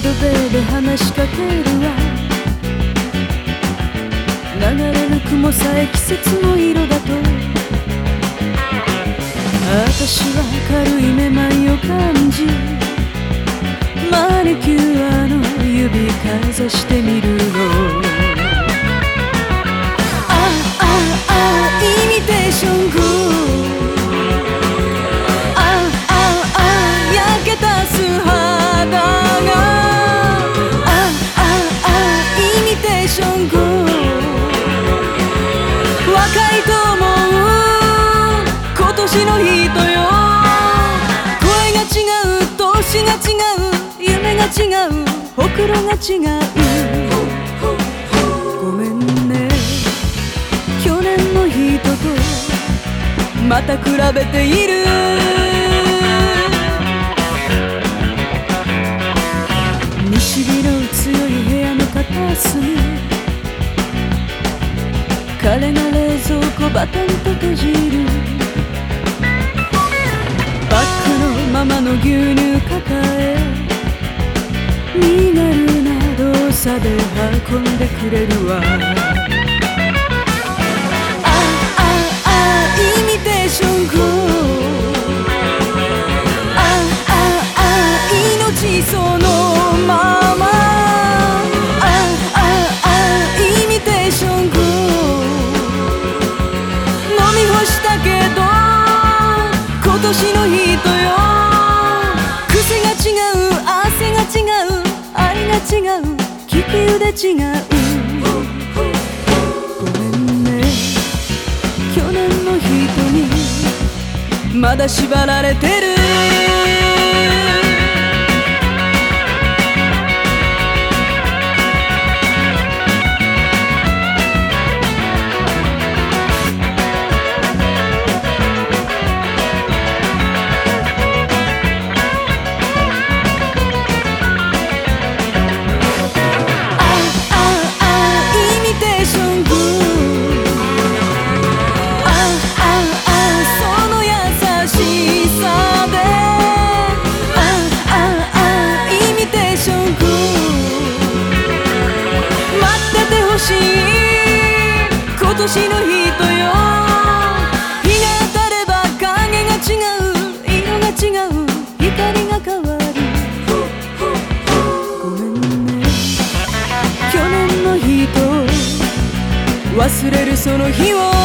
窓辺で話しかけるわ。流れる雲さえ季節の色だと。私は軽いめまいを感じ。マニキュアの指かざしてみるわ。年の人よ。声が違う年が違う。夢が違う。ほくろが違う。ごめんね。去年の人とまた比べている。西日の強い部屋の片隅。彼が冷蔵庫バタンと閉じる。ッグのままの牛乳抱え身軽な動作で運んでくれるわ。あああイミテーション GO あああ命そのまま。あああイミテーション GO 飲み干したけど今年の人違う。利く湯で違う。ごめんね。去年の人にまだ縛られてる。年の人よ。日が当たれば影が違う色が違う光が変わる。ごめんね。去年の人忘れるその日を